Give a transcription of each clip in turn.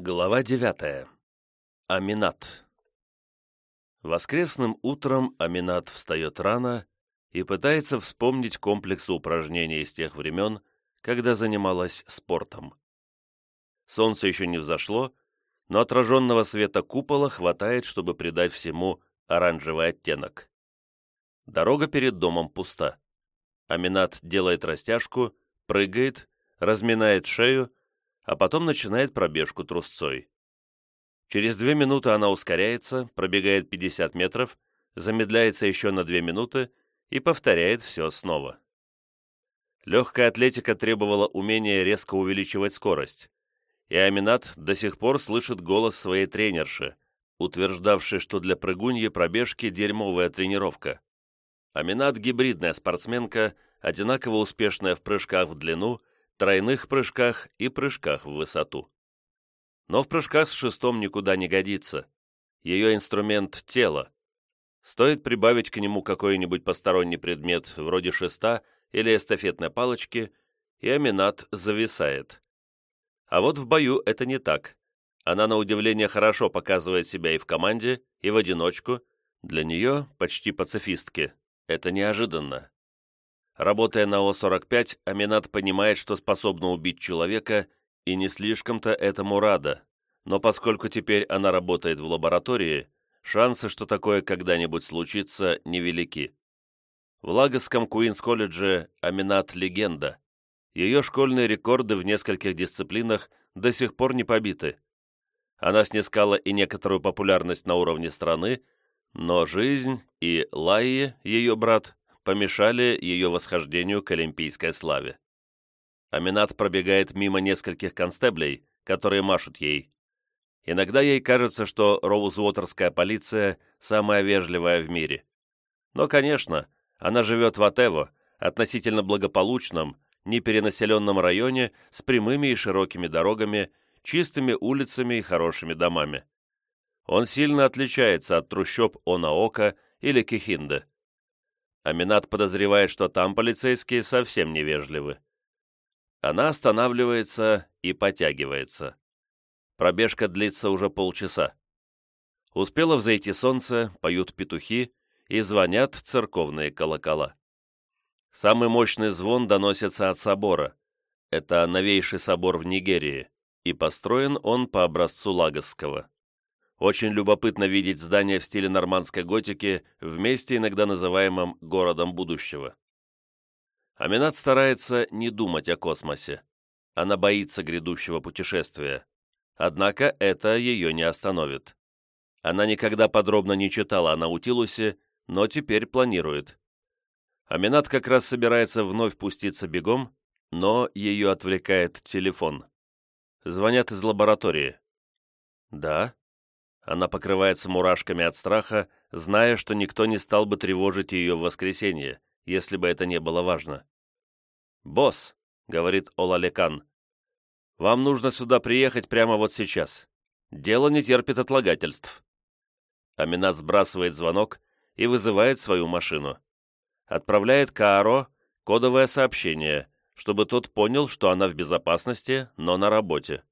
Глава девятая. Аминат. Воскресным утром Аминат встает рано и пытается вспомнить комплекс упражнений из тех времен, когда занималась спортом. Солнце еще не взошло, но отраженного света купола хватает, чтобы придать всему оранжевый оттенок. Дорога перед домом пуста. Аминат делает растяжку, прыгает, разминает шею а потом начинает пробежку трусцой. Через две минуты она ускоряется, пробегает 50 метров, замедляется еще на две минуты и повторяет все снова. Легкая атлетика требовала умения резко увеличивать скорость, и Аминат до сих пор слышит голос своей тренерши, утверждавшей, что для прыгуньи пробежки дерьмовая тренировка. Аминат – гибридная спортсменка, одинаково успешная в прыжках в длину тройных прыжках и прыжках в высоту. Но в прыжках с шестом никуда не годится. Ее инструмент – тело. Стоит прибавить к нему какой-нибудь посторонний предмет, вроде шеста или эстафетной палочки, и аминат зависает. А вот в бою это не так. Она, на удивление, хорошо показывает себя и в команде, и в одиночку. Для нее, почти пацифистки, это неожиданно. Работая на О-45, Аминат понимает, что способна убить человека, и не слишком-то этому рада. Но поскольку теперь она работает в лаборатории, шансы, что такое когда-нибудь случится, невелики. В Лагосском Куинс-колледже Аминат – легенда. Ее школьные рекорды в нескольких дисциплинах до сих пор не побиты. Она снискала и некоторую популярность на уровне страны, но жизнь и Лайи, ее брат, помешали ее восхожденью к олимпийской славе. Аминат пробегает мимо нескольких констеблей, которые машут ей. Иногда ей кажется, что Роузвотерская полиция самая вежливая в мире. Но, конечно, она живет в Атево, относительно благополучном, неперенаселенном районе с прямыми и широкими дорогами, чистыми улицами и хорошими домами. Он сильно отличается от трущоб Онаока или Кихинда. Аминат подозревает, что там полицейские совсем невежливы. Она останавливается и потягивается. Пробежка длится уже полчаса. Успело взойти солнце, поют петухи и звонят церковные колокола. Самый мощный звон доносится от собора. Это новейший собор в Нигерии, и построен он по образцу Лагосского. Очень любопытно видеть здание в стиле нормандской готики в месте, иногда называемом «городом будущего». Аминат старается не думать о космосе. Она боится грядущего путешествия. Однако это ее не остановит. Она никогда подробно не читала о Наутилусе, но теперь планирует. Аминат как раз собирается вновь пуститься бегом, но ее отвлекает телефон. Звонят из лаборатории. «Да», она покрывается мурашками от страха, зная, что никто не стал бы тревожить ее в воскресенье, если бы это не было важно. «Босс», — говорит Олалекан, — «вам нужно сюда приехать прямо вот сейчас. Дело не терпит отлагательств». Аминат сбрасывает звонок и вызывает свою машину. Отправляет Кааро кодовое сообщение, чтобы тот понял, что она в безопасности, но на работе.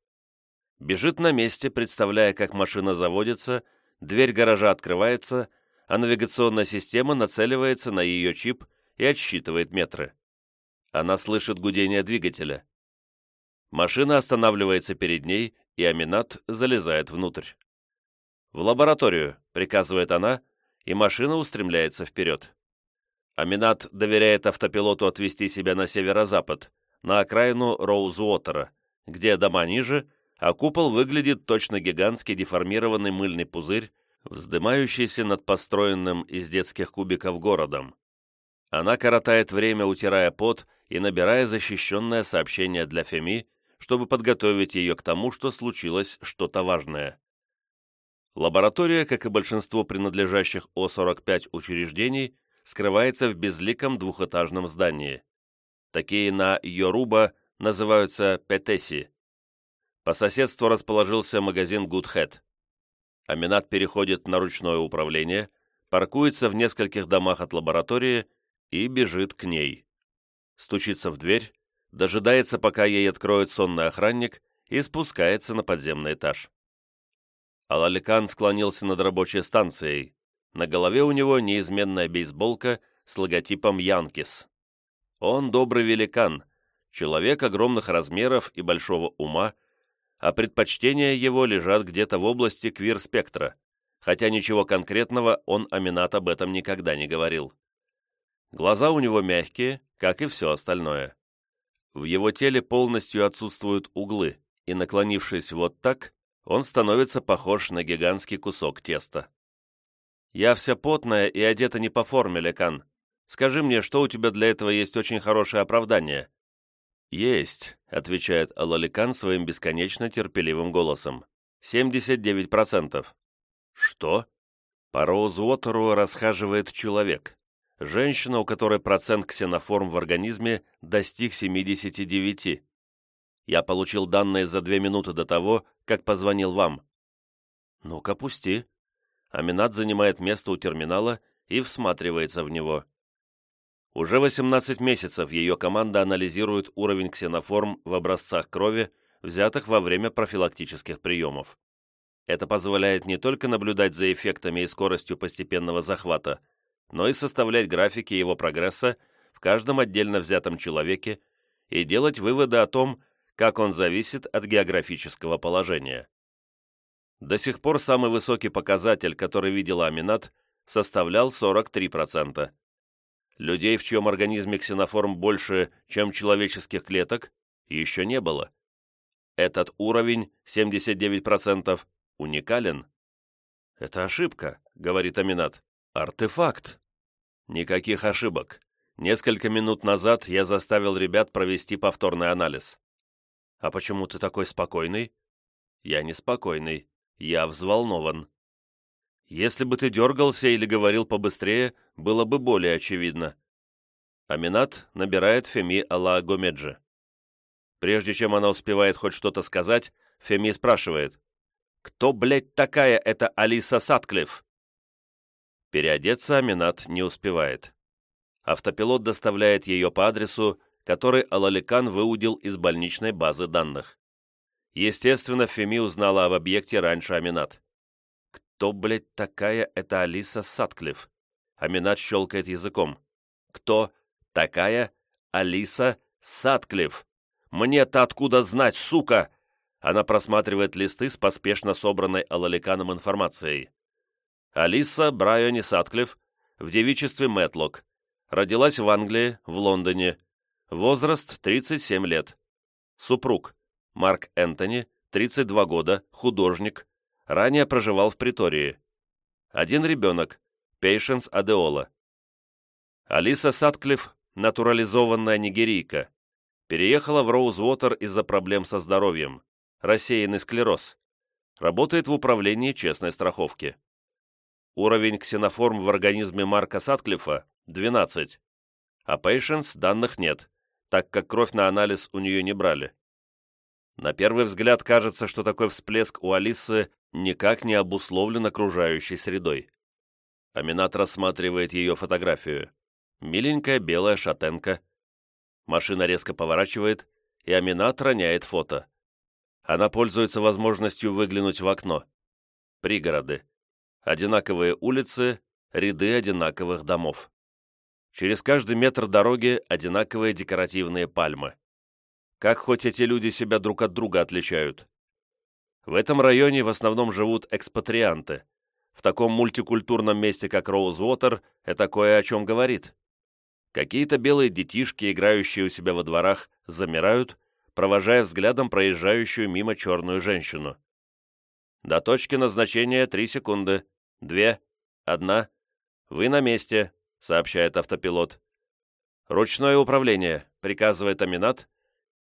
Бежит на месте, представляя, как машина заводится, дверь гаража открывается, а навигационная система нацеливается на ее чип и отсчитывает метры. Она слышит гудение двигателя. Машина останавливается перед ней, и Аминат залезает внутрь. «В лабораторию», — приказывает она, и машина устремляется вперед. Аминат доверяет автопилоту отвести себя на северо-запад, на окраину Роузвотера, где дома ниже, а купол выглядит точно гигантский деформированный мыльный пузырь, вздымающийся над построенным из детских кубиков городом. Она коротает время, утирая пот и набирая защищенное сообщение для Феми, чтобы подготовить ее к тому, что случилось что-то важное. Лаборатория, как и большинство принадлежащих О-45 учреждений, скрывается в безликом двухэтажном здании. Такие на Йоруба называются Петеси. По соседству расположился магазин Goodhead. Аминат переходит на ручное управление, паркуется в нескольких домах от лаборатории и бежит к ней. Стучится в дверь, дожидается, пока ей откроет сонный охранник, и спускается на подземный этаж. Алаликан склонился над рабочей станцией. На голове у него неизменная бейсболка с логотипом «Янкис». Он добрый великан, человек огромных размеров и большого ума, а предпочтения его лежат где-то в области квир-спектра, хотя ничего конкретного он Аминат об этом никогда не говорил. Глаза у него мягкие, как и все остальное. В его теле полностью отсутствуют углы, и, наклонившись вот так, он становится похож на гигантский кусок теста. «Я вся потная и одета не по форме, Лекан. Скажи мне, что у тебя для этого есть очень хорошее оправдание?» «Есть», — отвечает Алаликан своим бесконечно терпеливым голосом. «79%. «Что?» По Роузвотеру расхаживает человек. Женщина, у которой процент ксеноформ в организме достиг 79. Я получил данные за две минуты до того, как позвонил вам». «Ну-ка, пусти». Аминат занимает место у терминала и всматривается в него. Уже 18 месяцев ее команда анализирует уровень ксеноформ в образцах крови, взятых во время профилактических приемов. Это позволяет не только наблюдать за эффектами и скоростью постепенного захвата, но и составлять графики его прогресса в каждом отдельно взятом человеке и делать выводы о том, как он зависит от географического положения. До сих пор самый высокий показатель, который видела Аминат, составлял 43%. Людей, в чьем организме ксеноформ больше, чем человеческих клеток, еще не было. Этот уровень, 79%, уникален. «Это ошибка», — говорит Аминат. «Артефакт». Никаких ошибок. Несколько минут назад я заставил ребят провести повторный анализ. «А почему ты такой спокойный?» «Я не спокойный. Я взволнован». «Если бы ты дергался или говорил побыстрее, было бы более очевидно». Аминат набирает Феми Алла Гомеджи. Прежде чем она успевает хоть что-то сказать, Феми спрашивает, «Кто, блядь, такая эта Алиса Сатклифф?» Переодеться Аминат не успевает. Автопилот доставляет ее по адресу, который Алаликан выудил из больничной базы данных. Естественно, Феми узнала об объекте раньше Аминат. «Кто, блядь, такая эта Алиса Сатклифф?» Аминат щелкает языком. «Кто такая Алиса Сатклифф? Мне-то откуда знать, сука?» Она просматривает листы с поспешно собранной Алаликаном информацией. Алиса Брайони Сатклифф в девичестве Мэтлок. Родилась в Англии, в Лондоне, Возраст 37 лет. Супруг. Марк Энтони, 32 года, художник. Ранее проживал в Притории. Один ребенок. Пейшенс Адеола. Алиса Сатклифф, натурализованная нигерийка. Переехала в Роузвотер из-за проблем со здоровьем. Рассеянный склероз. Работает в управлении честной страховки. Уровень ксеноформ в организме Марка Сатклифа – 12. А Пейшенс данных нет так как кровь на анализ у нее не брали. На первый взгляд кажется, что такой всплеск у Алисы никак не обусловлен окружающей средой. Аминат рассматривает ее фотографию. Миленькая белая шатенка. Машина резко поворачивает, и Аминат роняет фото. Она пользуется возможностью выглянуть в окно. Пригороды. Одинаковые улицы, ряды одинаковых домов. Через каждый метр дороги одинаковые декоративные пальмы. Как хоть эти люди себя друг от друга отличают? В этом районе в основном живут экспатрианты. В таком мультикультурном месте, как Роузвотер, это кое о чем говорит. Какие-то белые детишки, играющие у себя во дворах, замирают, провожая взглядом проезжающую мимо черную женщину. До точки назначения три секунды. Две. Одна. Вы на месте сообщает автопилот. «Ручное управление», — приказывает Аминат,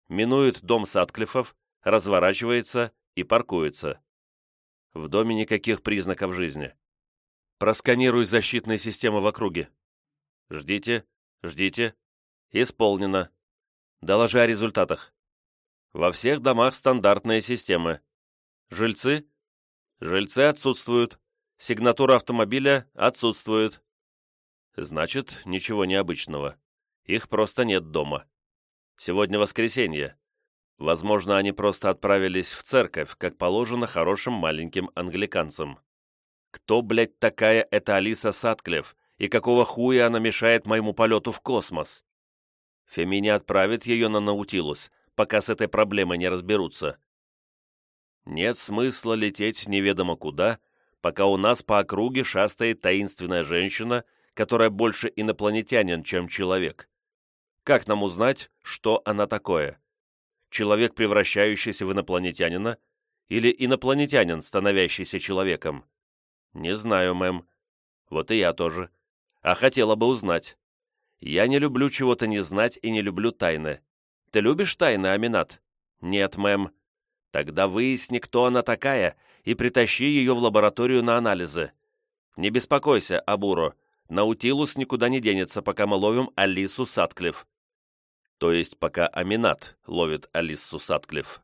минует дом Сатклифов, разворачивается и паркуется. В доме никаких признаков жизни. Просканируй защитные системы в округе. Ждите, ждите. Исполнено. Доложи о результатах. Во всех домах стандартные системы. Жильцы? Жильцы отсутствуют. Сигнатура автомобиля отсутствует. Значит, ничего необычного. Их просто нет дома. Сегодня воскресенье. Возможно, они просто отправились в церковь, как положено хорошим маленьким англиканцам. Кто, блядь, такая эта Алиса Сатклев, и какого хуя она мешает моему полету в космос? Фемини отправит ее на Наутилус, пока с этой проблемой не разберутся. Нет смысла лететь неведомо куда, пока у нас по округе шастает таинственная женщина, которая больше инопланетянин, чем человек. Как нам узнать, что она такое? Человек, превращающийся в инопланетянина, или инопланетянин, становящийся человеком? Не знаю, мэм. Вот и я тоже. А хотела бы узнать. Я не люблю чего-то не знать и не люблю тайны. Ты любишь тайны, Аминат? Нет, мэм. Тогда выясни, кто она такая, и притащи ее в лабораторию на анализы. Не беспокойся, Абуро. Наутилус никуда не денется, пока мы ловим Алису Сатклифф. То есть, пока Аминат ловит Алису Сатклифф.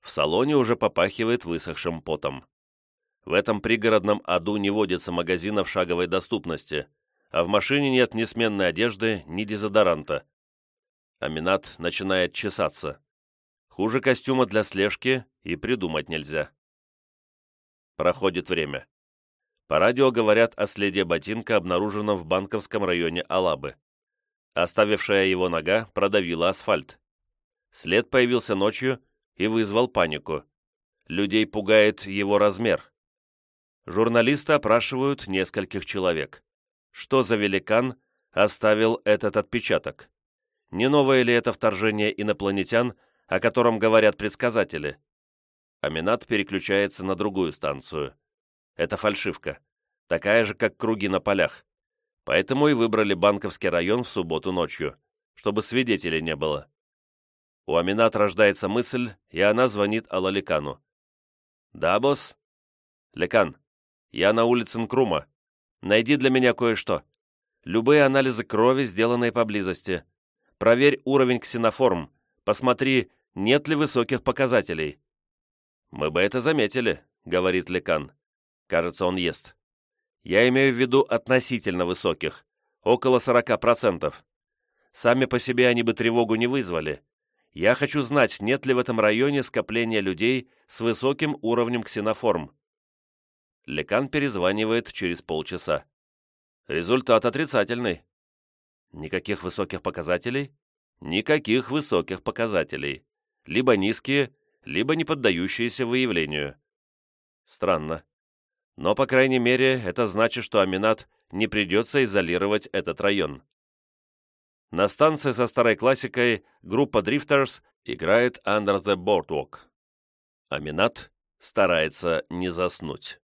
В салоне уже попахивает высохшим потом. В этом пригородном аду не водится магазинов шаговой доступности, а в машине нет ни сменной одежды, ни дезодоранта. Аминат начинает чесаться. Хуже костюма для слежки и придумать нельзя. Проходит время. По радио говорят о следе ботинка, обнаруженном в банковском районе Алабы. Оставившая его нога продавила асфальт. След появился ночью и вызвал панику. Людей пугает его размер. Журналисты опрашивают нескольких человек. Что за великан оставил этот отпечаток? Не новое ли это вторжение инопланетян, о котором говорят предсказатели? Аминат переключается на другую станцию. Это фальшивка. Такая же, как круги на полях. Поэтому и выбрали банковский район в субботу ночью, чтобы свидетелей не было. У Аминат рождается мысль, и она звонит Алаликану. «Да, босс?» «Лекан, я на улице Нкрума. Найди для меня кое-что. Любые анализы крови, сделанные поблизости. Проверь уровень ксеноформ. Посмотри, нет ли высоких показателей». «Мы бы это заметили», — говорит Лекан. Кажется, он ест. «Я имею в виду относительно высоких. Около 40%. Сами по себе они бы тревогу не вызвали. Я хочу знать, нет ли в этом районе скопления людей с высоким уровнем ксеноформ. Лекан перезванивает через полчаса. Результат отрицательный. Никаких высоких показателей? Никаких высоких показателей. Либо низкие, либо не поддающиеся выявлению. Странно. Но, по крайней мере, это значит, что Аминат не придется изолировать этот район. На станции со старой классикой группа Drifters играет Under the Boardwalk. Аминат старается не заснуть.